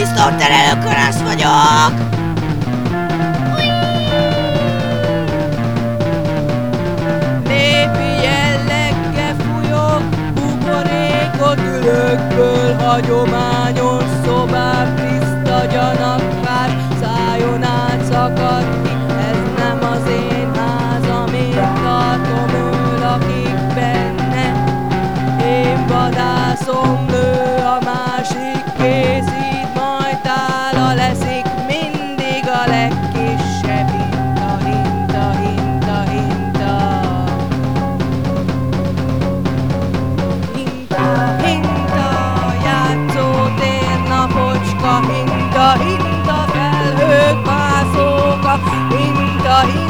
Mr. Terelőkörász vagyok! Népi jelleggel fújok, buborékot ülökből hagyományos szobák, tiszta gyanakvár, szájon át szakadt ki, ez nem az én házam, én tartom ő lakik benne. Én vadászom, hinta, hinta, felhők, mászóka, hinta, hinta, maga,